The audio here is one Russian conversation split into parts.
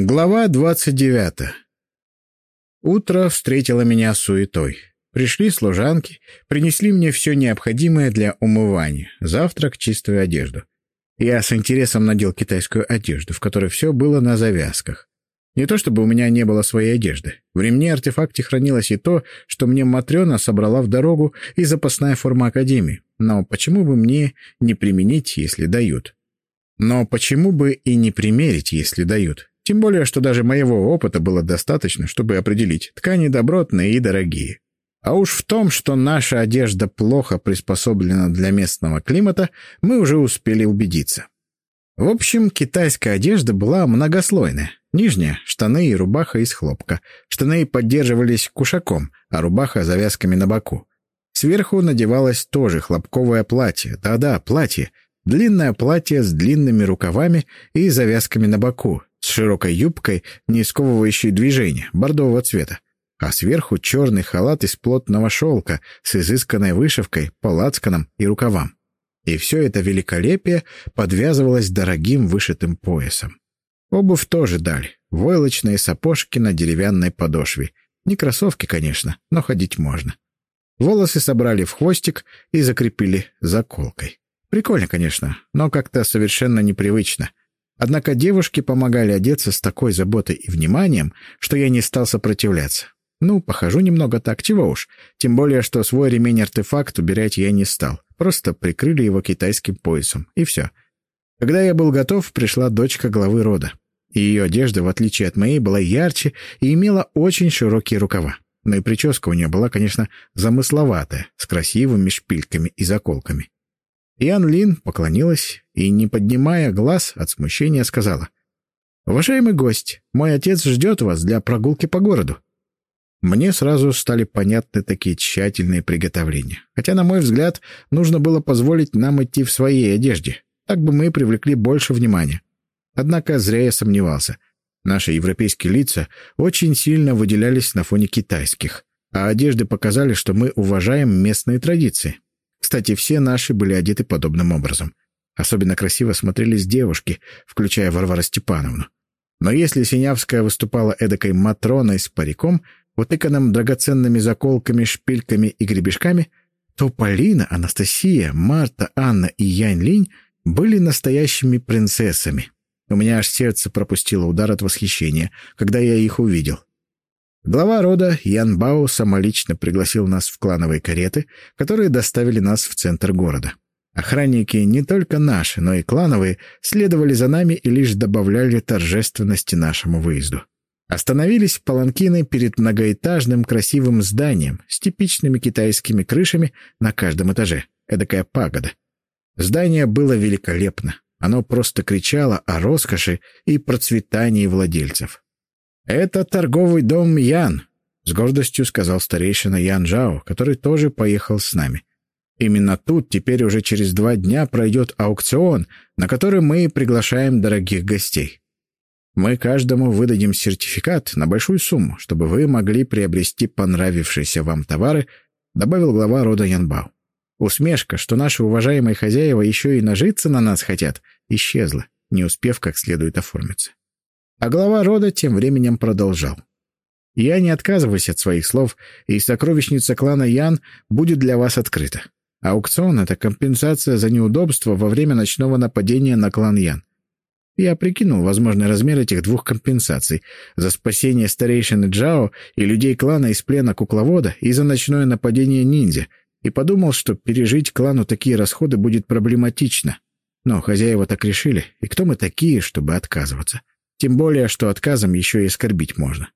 Глава двадцать девятая. Утро встретило меня суетой. Пришли служанки, принесли мне все необходимое для умывания, завтрак, чистую одежду. Я с интересом надел китайскую одежду, в которой все было на завязках. Не то чтобы у меня не было своей одежды. В ремне артефакте хранилось и то, что мне Матрена собрала в дорогу, и запасная форма Академии. Но почему бы мне не применить, если дают? Но почему бы и не примерить, если дают? Тем более, что даже моего опыта было достаточно, чтобы определить, ткани добротные и дорогие. А уж в том, что наша одежда плохо приспособлена для местного климата, мы уже успели убедиться. В общем, китайская одежда была многослойная. Нижняя — штаны и рубаха из хлопка. Штаны поддерживались кушаком, а рубаха — завязками на боку. Сверху надевалось тоже хлопковое платье. Да-да, платье. Длинное платье с длинными рукавами и завязками на боку, с широкой юбкой, не сковывающей движения, бордового цвета, а сверху черный халат из плотного шелка с изысканной вышивкой по лацканам и рукавам. И все это великолепие подвязывалось дорогим вышитым поясом. Обувь тоже дали. Войлочные сапожки на деревянной подошве. Не кроссовки, конечно, но ходить можно. Волосы собрали в хвостик и закрепили заколкой. Прикольно, конечно, но как-то совершенно непривычно. Однако девушки помогали одеться с такой заботой и вниманием, что я не стал сопротивляться. Ну, похожу немного так, чего уж. Тем более, что свой ремень-артефакт убирать я не стал. Просто прикрыли его китайским поясом, и все. Когда я был готов, пришла дочка главы рода. И ее одежда, в отличие от моей, была ярче и имела очень широкие рукава. Но и прическа у нее была, конечно, замысловатая, с красивыми шпильками и заколками. Ян Лин поклонилась и, не поднимая глаз от смущения, сказала. «Уважаемый гость, мой отец ждет вас для прогулки по городу». Мне сразу стали понятны такие тщательные приготовления. Хотя, на мой взгляд, нужно было позволить нам идти в своей одежде. Так бы мы привлекли больше внимания. Однако зря я сомневался. Наши европейские лица очень сильно выделялись на фоне китайских, а одежды показали, что мы уважаем местные традиции. Кстати, все наши были одеты подобным образом. Особенно красиво смотрелись девушки, включая Варвара Степановну. Но если Синявская выступала эдакой Матроной с париком, утыканным драгоценными заколками, шпильками и гребешками, то Полина, Анастасия, Марта, Анна и Янь Линь были настоящими принцессами. У меня аж сердце пропустило удар от восхищения, когда я их увидел. Глава рода Ян Бао самолично пригласил нас в клановые кареты, которые доставили нас в центр города. Охранники не только наши, но и клановые следовали за нами и лишь добавляли торжественности нашему выезду. Остановились паланкины перед многоэтажным красивым зданием с типичными китайскими крышами на каждом этаже. Эдакая пагода. Здание было великолепно. Оно просто кричало о роскоши и процветании владельцев. «Это торговый дом Ян», — с гордостью сказал старейшина Ян Жао, который тоже поехал с нами. «Именно тут теперь уже через два дня пройдет аукцион, на который мы приглашаем дорогих гостей. Мы каждому выдадим сертификат на большую сумму, чтобы вы могли приобрести понравившиеся вам товары», — добавил глава рода Янбао. Усмешка, что наши уважаемые хозяева еще и нажиться на нас хотят, исчезла, не успев как следует оформиться. А глава рода тем временем продолжал. «Я не отказываюсь от своих слов, и сокровищница клана Ян будет для вас открыта. Аукцион — это компенсация за неудобство во время ночного нападения на клан Ян. Я прикинул возможный размер этих двух компенсаций — за спасение старейшины Джао и людей клана из плена кукловода и за ночное нападение ниндзя, и подумал, что пережить клану такие расходы будет проблематично. Но хозяева так решили, и кто мы такие, чтобы отказываться? Тем более, что отказом еще и оскорбить можно.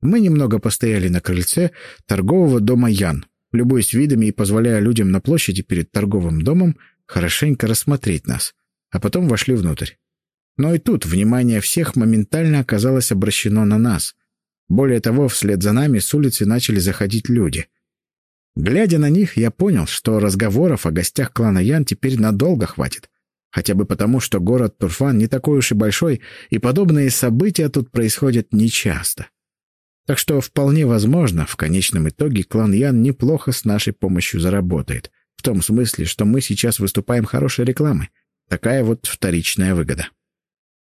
Мы немного постояли на крыльце торгового дома Ян, любуясь видами и позволяя людям на площади перед торговым домом хорошенько рассмотреть нас, а потом вошли внутрь. Но и тут внимание всех моментально оказалось обращено на нас. Более того, вслед за нами с улицы начали заходить люди. Глядя на них, я понял, что разговоров о гостях клана Ян теперь надолго хватит. Хотя бы потому, что город Турфан не такой уж и большой, и подобные события тут происходят нечасто. Так что вполне возможно, в конечном итоге клан Ян неплохо с нашей помощью заработает. В том смысле, что мы сейчас выступаем хорошей рекламой. Такая вот вторичная выгода.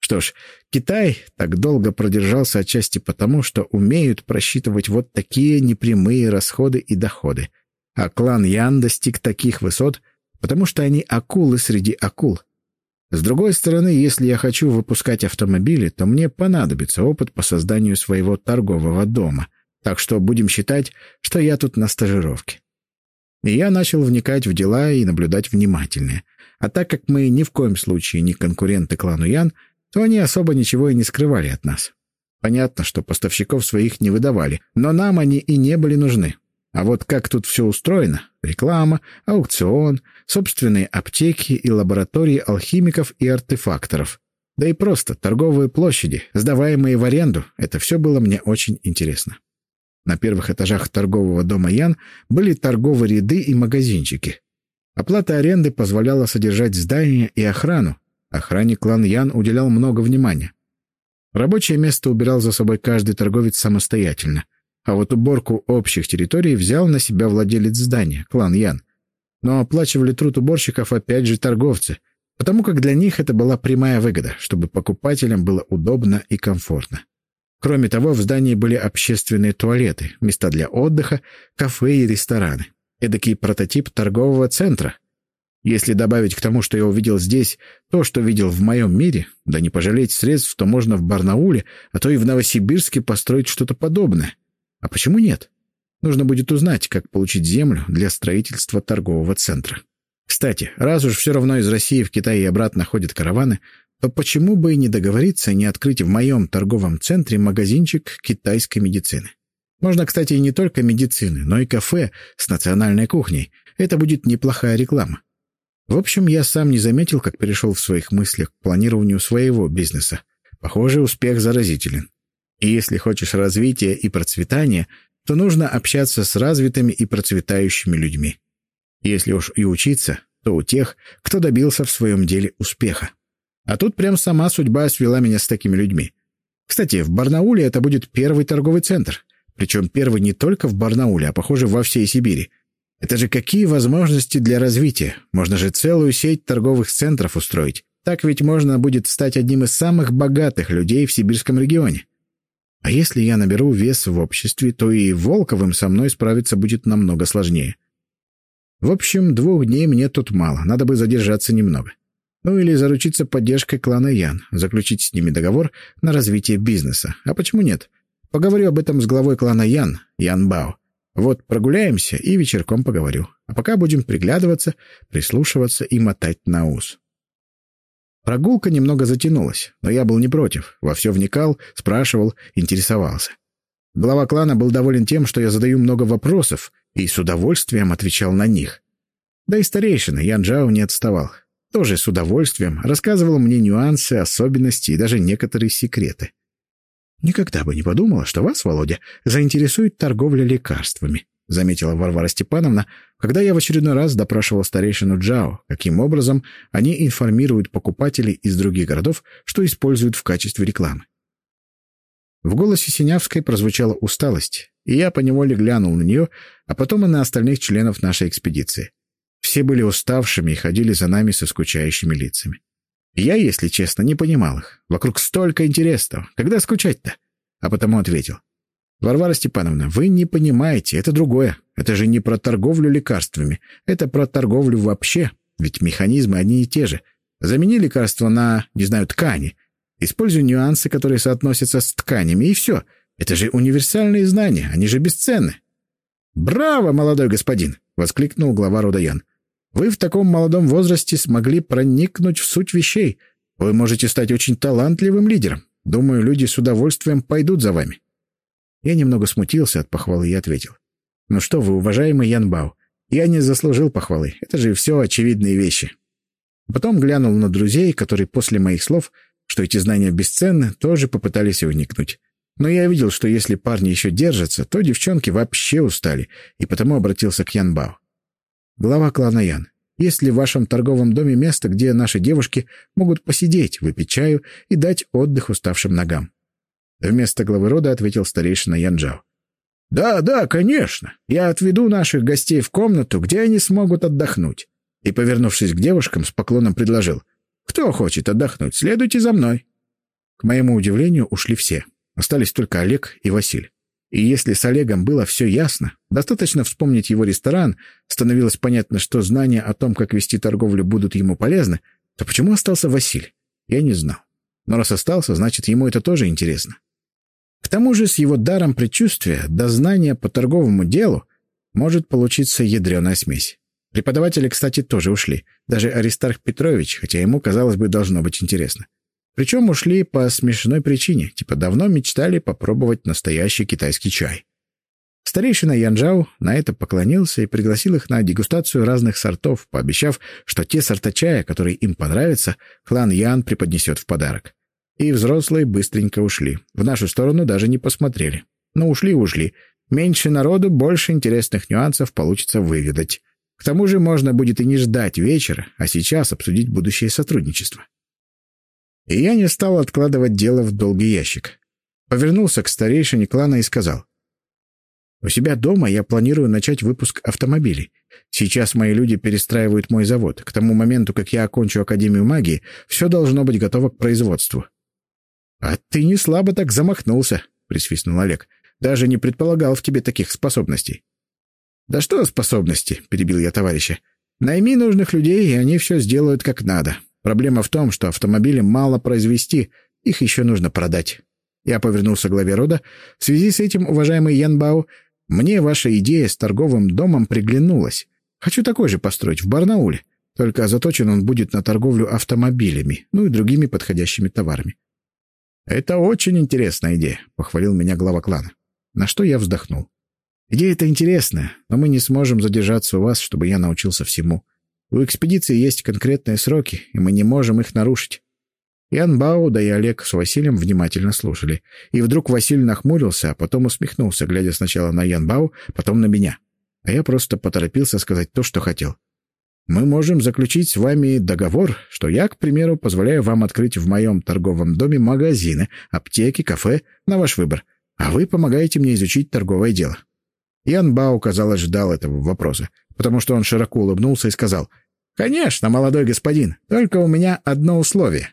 Что ж, Китай так долго продержался отчасти потому, что умеют просчитывать вот такие непрямые расходы и доходы. А клан Ян достиг таких высот, потому что они акулы среди акул. С другой стороны, если я хочу выпускать автомобили, то мне понадобится опыт по созданию своего торгового дома. Так что будем считать, что я тут на стажировке. И я начал вникать в дела и наблюдать внимательнее. А так как мы ни в коем случае не конкуренты клану Ян, то они особо ничего и не скрывали от нас. Понятно, что поставщиков своих не выдавали, но нам они и не были нужны. А вот как тут все устроено — реклама, аукцион, собственные аптеки и лаборатории алхимиков и артефакторов. Да и просто торговые площади, сдаваемые в аренду — это все было мне очень интересно. На первых этажах торгового дома Ян были торговые ряды и магазинчики. Оплата аренды позволяла содержать здание и охрану, Охране клан Ян уделял много внимания. Рабочее место убирал за собой каждый торговец самостоятельно, а вот уборку общих территорий взял на себя владелец здания, клан Ян. Но оплачивали труд уборщиков опять же торговцы, потому как для них это была прямая выгода, чтобы покупателям было удобно и комфортно. Кроме того, в здании были общественные туалеты, места для отдыха, кафе и рестораны. Эдакий прототип торгового центра, если добавить к тому, что я увидел здесь, то, что видел в моем мире, да не пожалеть средств, то можно в Барнауле, а то и в Новосибирске построить что-то подобное. А почему нет? Нужно будет узнать, как получить землю для строительства торгового центра. Кстати, раз уж все равно из России в Китай и обратно ходят караваны, то почему бы и не договориться не открыть в моем торговом центре магазинчик китайской медицины? Можно, кстати, и не только медицины, но и кафе с национальной кухней. Это будет неплохая реклама. В общем, я сам не заметил, как перешел в своих мыслях к планированию своего бизнеса. Похоже, успех заразителен. И если хочешь развития и процветания, то нужно общаться с развитыми и процветающими людьми. Если уж и учиться, то у тех, кто добился в своем деле успеха. А тут прям сама судьба свела меня с такими людьми. Кстати, в Барнауле это будет первый торговый центр. Причем первый не только в Барнауле, а, похоже, во всей Сибири. Это же какие возможности для развития? Можно же целую сеть торговых центров устроить. Так ведь можно будет стать одним из самых богатых людей в сибирском регионе. А если я наберу вес в обществе, то и Волковым со мной справиться будет намного сложнее. В общем, двух дней мне тут мало, надо бы задержаться немного. Ну или заручиться поддержкой клана Ян, заключить с ними договор на развитие бизнеса. А почему нет? Поговорю об этом с главой клана Ян, Ян Бао. Вот прогуляемся и вечерком поговорю. А пока будем приглядываться, прислушиваться и мотать на ус. Прогулка немного затянулась, но я был не против. Во все вникал, спрашивал, интересовался. Глава клана был доволен тем, что я задаю много вопросов, и с удовольствием отвечал на них. Да и старейшина Ян Джао не отставал. Тоже с удовольствием рассказывал мне нюансы, особенности и даже некоторые секреты. «Никогда бы не подумала, что вас, Володя, заинтересует торговля лекарствами», — заметила Варвара Степановна, когда я в очередной раз допрашивал старейшину Джао, каким образом они информируют покупателей из других городов, что используют в качестве рекламы. В голосе Синявской прозвучала усталость, и я поневоле глянул на нее, а потом и на остальных членов нашей экспедиции. Все были уставшими и ходили за нами со скучающими лицами. Я, если честно, не понимал их. Вокруг столько интересного. Когда скучать-то? А потому ответил. Варвара Степановна, вы не понимаете, это другое. Это же не про торговлю лекарствами. Это про торговлю вообще. Ведь механизмы одни и те же. Замени лекарства на, не знаю, ткани. Используй нюансы, которые соотносятся с тканями, и все. Это же универсальные знания, они же бесценны. «Браво, молодой господин!» — воскликнул глава Рудаян. Вы в таком молодом возрасте смогли проникнуть в суть вещей. Вы можете стать очень талантливым лидером. Думаю, люди с удовольствием пойдут за вами». Я немного смутился от похвалы и ответил. «Ну что вы, уважаемый Ян Бао, я не заслужил похвалы. Это же все очевидные вещи». Потом глянул на друзей, которые после моих слов, что эти знания бесценны, тоже попытались вникнуть. Но я видел, что если парни еще держатся, то девчонки вообще устали, и потому обратился к Ян Бао. Глава клана Ян. Есть ли в вашем торговом доме место, где наши девушки могут посидеть, выпить чаю и дать отдых уставшим ногам? Вместо главы рода ответил старейшина Янджао. «Да, да, конечно. Я отведу наших гостей в комнату, где они смогут отдохнуть». И, повернувшись к девушкам, с поклоном предложил. «Кто хочет отдохнуть, следуйте за мной». К моему удивлению, ушли все. Остались только Олег и Василий. И если с Олегом было все ясно, достаточно вспомнить его ресторан, становилось понятно, что знания о том, как вести торговлю, будут ему полезны, то почему остался Василий? Я не знал. Но раз остался, значит, ему это тоже интересно. К тому же с его даром предчувствия до знания по торговому делу может получиться ядреная смесь. Преподаватели, кстати, тоже ушли. Даже Аристарх Петрович, хотя ему, казалось бы, должно быть интересно. Причем ушли по смешной причине, типа давно мечтали попробовать настоящий китайский чай. Старейшина Янжау на это поклонился и пригласил их на дегустацию разных сортов, пообещав, что те сорта чая, которые им понравятся, клан Ян преподнесет в подарок. И взрослые быстренько ушли. В нашу сторону даже не посмотрели. Но ушли-ушли. Меньше народу, больше интересных нюансов получится выведать. К тому же можно будет и не ждать вечера, а сейчас обсудить будущее сотрудничество. И я не стал откладывать дело в долгий ящик. Повернулся к старейшине клана и сказал. «У себя дома я планирую начать выпуск автомобилей. Сейчас мои люди перестраивают мой завод. К тому моменту, как я окончу Академию магии, все должно быть готово к производству». «А ты не слабо так замахнулся», — присвистнул Олег. «Даже не предполагал в тебе таких способностей». «Да что способности?» — перебил я товарища. «Найми нужных людей, и они все сделают как надо. Проблема в том, что автомобили мало произвести, их еще нужно продать. Я повернулся к главе рода. В связи с этим, уважаемый Янбао, мне ваша идея с торговым домом приглянулась. Хочу такой же построить в Барнауле. Только заточен он будет на торговлю автомобилями, ну и другими подходящими товарами. «Это очень интересная идея», — похвалил меня глава клана. На что я вздохнул. «Идея-то интересная, но мы не сможем задержаться у вас, чтобы я научился всему. У экспедиции есть конкретные сроки, и мы не можем их нарушить. Ян Бауда и Олег с Василием внимательно слушали. И вдруг Василий нахмурился, а потом усмехнулся, глядя сначала на Ян Бау, потом на меня. А я просто поторопился сказать то, что хотел. «Мы можем заключить с вами договор, что я, к примеру, позволяю вам открыть в моем торговом доме магазины, аптеки, кафе, на ваш выбор, а вы помогаете мне изучить торговое дело». Ян Бау, казалось, ждал этого вопроса, потому что он широко улыбнулся и сказал — «Конечно, молодой господин, только у меня одно условие.